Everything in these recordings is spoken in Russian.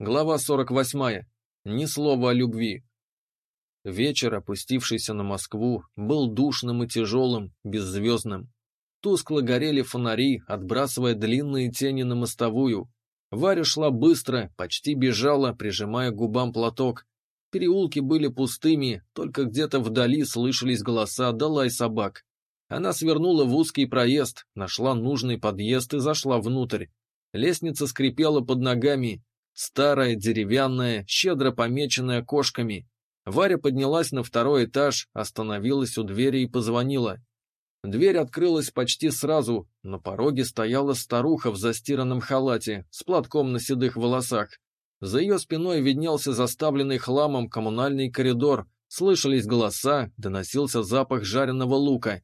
Глава 48. Ни слова о любви. Вечер, опустившийся на Москву, был душным и тяжелым, беззвездным. Тускло горели фонари, отбрасывая длинные тени на мостовую. Варя шла быстро, почти бежала, прижимая к губам платок. Переулки были пустыми, только где-то вдали слышались голоса да лай собак. Она свернула в узкий проезд, нашла нужный подъезд и зашла внутрь. Лестница скрипела под ногами, Старая, деревянная, щедро помеченная кошками. Варя поднялась на второй этаж, остановилась у двери и позвонила. Дверь открылась почти сразу, на пороге стояла старуха в застиранном халате, с платком на седых волосах. За ее спиной виднелся заставленный хламом коммунальный коридор, слышались голоса, доносился запах жареного лука.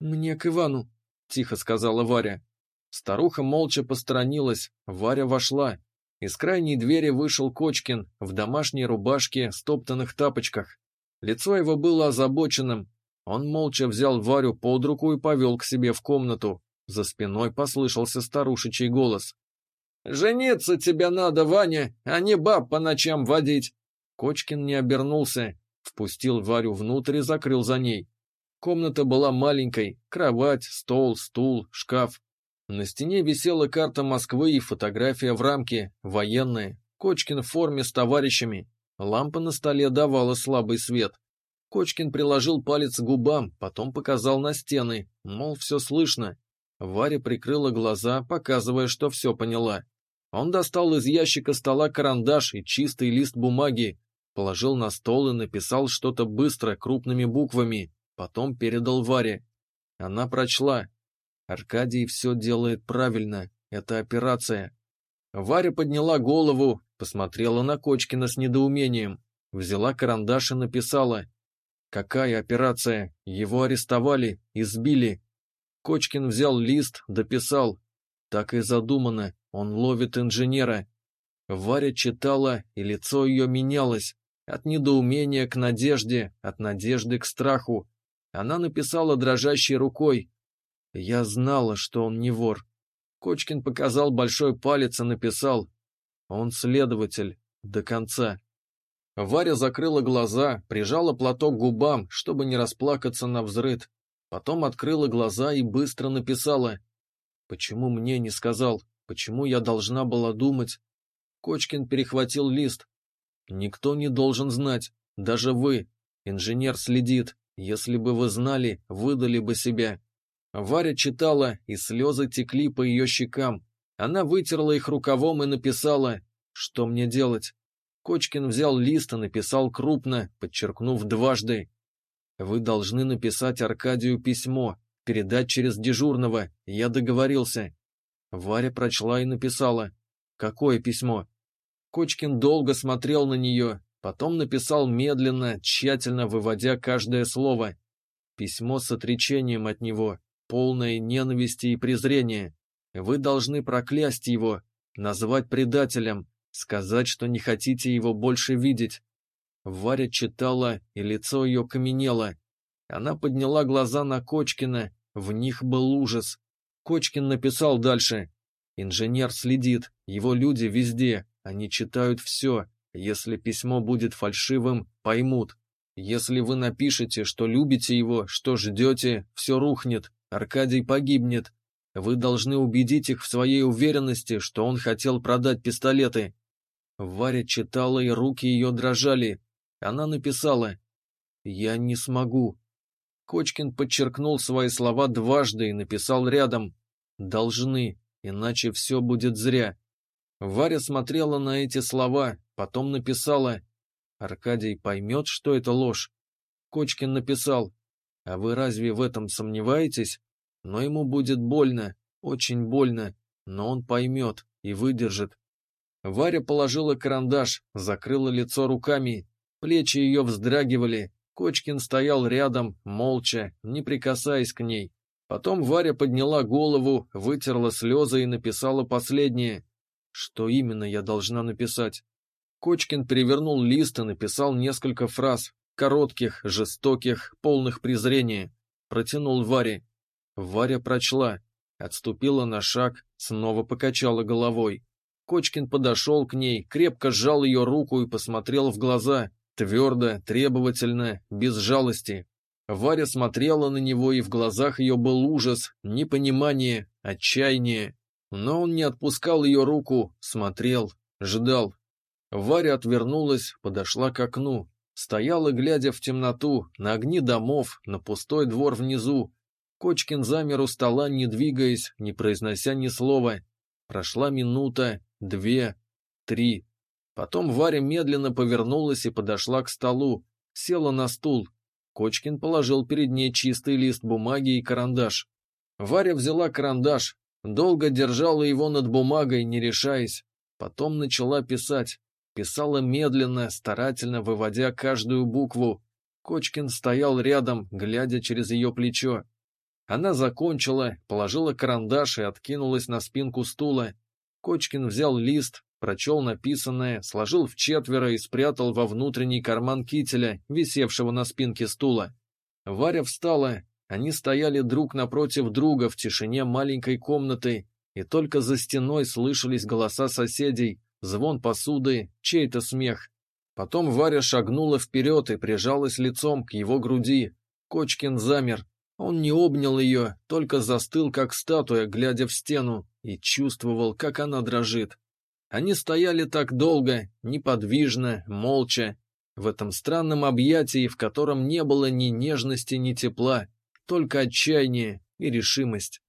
«Мне к Ивану», — тихо сказала Варя. Старуха молча посторонилась, Варя вошла, из крайней двери вышел Кочкин в домашней рубашке, стоптанных тапочках. Лицо его было озабоченным. Он молча взял Варю под руку и повел к себе в комнату. За спиной послышался старушечий голос. «Жениться тебе надо, Ваня, а не баб по ночам водить!» Кочкин не обернулся, впустил Варю внутрь и закрыл за ней. Комната была маленькой, кровать, стол, стул, шкаф. На стене висела карта Москвы и фотография в рамке, военная, Кочкин в форме с товарищами. Лампа на столе давала слабый свет. Кочкин приложил палец к губам, потом показал на стены, мол, все слышно. Варя прикрыла глаза, показывая, что все поняла. Он достал из ящика стола карандаш и чистый лист бумаги, положил на стол и написал что-то быстро, крупными буквами, потом передал Варе. Она прочла, Аркадий все делает правильно. Это операция. Варя подняла голову, посмотрела на Кочкина с недоумением, взяла карандаш и написала. «Какая операция? Его арестовали, избили». Кочкин взял лист, дописал. Так и задумано, он ловит инженера. Варя читала, и лицо ее менялось. От недоумения к надежде, от надежды к страху. Она написала дрожащей рукой я знала, что он не вор. Кочкин показал большой палец и написал «Он следователь. До конца». Варя закрыла глаза, прижала платок к губам, чтобы не расплакаться на взрыд. Потом открыла глаза и быстро написала «Почему мне не сказал? Почему я должна была думать?» Кочкин перехватил лист. «Никто не должен знать, даже вы. Инженер следит. Если бы вы знали, выдали бы себя. Варя читала, и слезы текли по ее щекам. Она вытерла их рукавом и написала «Что мне делать?». Кочкин взял лист и написал крупно, подчеркнув дважды. «Вы должны написать Аркадию письмо, передать через дежурного, я договорился». Варя прочла и написала «Какое письмо?». Кочкин долго смотрел на нее, потом написал медленно, тщательно выводя каждое слово. Письмо с отречением от него, полное ненависти и презрения. Вы должны проклясть его, назвать предателем, сказать, что не хотите его больше видеть. Варя читала, и лицо ее каменело. Она подняла глаза на Кочкина, в них был ужас. Кочкин написал дальше. «Инженер следит, его люди везде, они читают все. Если письмо будет фальшивым, поймут. Если вы напишете, что любите его, что ждете, все рухнет. Аркадий погибнет. Вы должны убедить их в своей уверенности, что он хотел продать пистолеты. Варя читала, и руки ее дрожали. Она написала «Я не смогу». Кочкин подчеркнул свои слова дважды и написал рядом «Должны, иначе все будет зря». Варя смотрела на эти слова, потом написала «Аркадий поймет, что это ложь». Кочкин написал «А вы разве в этом сомневаетесь?» Но ему будет больно, очень больно, но он поймет и выдержит. Варя положила карандаш, закрыла лицо руками, плечи ее вздрагивали, Кочкин стоял рядом, молча, не прикасаясь к ней. Потом Варя подняла голову, вытерла слезы и написала последнее. Что именно я должна написать? Кочкин перевернул лист и написал несколько фраз, коротких, жестоких, полных презрения. Протянул Варе. Варя прочла, отступила на шаг, снова покачала головой. Кочкин подошел к ней, крепко сжал ее руку и посмотрел в глаза, твердо, требовательно, без жалости. Варя смотрела на него, и в глазах ее был ужас, непонимание, отчаяние. Но он не отпускал ее руку, смотрел, ждал. Варя отвернулась, подошла к окну. Стояла, глядя в темноту, на огни домов, на пустой двор внизу. Кочкин замер у стола, не двигаясь, не произнося ни слова. Прошла минута, две, три. Потом Варя медленно повернулась и подошла к столу, села на стул. Кочкин положил перед ней чистый лист бумаги и карандаш. Варя взяла карандаш, долго держала его над бумагой, не решаясь. Потом начала писать. Писала медленно, старательно выводя каждую букву. Кочкин стоял рядом, глядя через ее плечо. Она закончила, положила карандаш и откинулась на спинку стула. Кочкин взял лист, прочел написанное, сложил в четверо и спрятал во внутренний карман кителя, висевшего на спинке стула. Варя встала, они стояли друг напротив друга в тишине маленькой комнаты, и только за стеной слышались голоса соседей, звон посуды, чей-то смех. Потом Варя шагнула вперед и прижалась лицом к его груди. Кочкин замер, он не обнял ее, только застыл, как статуя, глядя в стену, и чувствовал, как она дрожит. Они стояли так долго, неподвижно, молча, в этом странном объятии, в котором не было ни нежности, ни тепла, только отчаяние и решимость.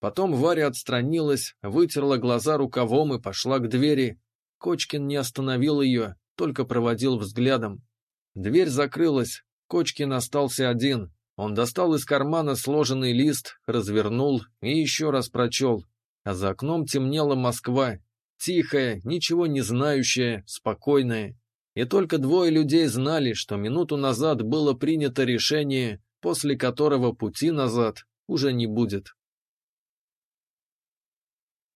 Потом Варя отстранилась, вытерла глаза рукавом и пошла к двери. Кочкин не остановил ее, только проводил взглядом. Дверь закрылась, Кочкин остался один, он достал из кармана сложенный лист, развернул и еще раз прочел. А за окном темнела Москва. Тихая, ничего не знающая, спокойная. И только двое людей знали, что минуту назад было принято решение, после которого пути назад уже не будет.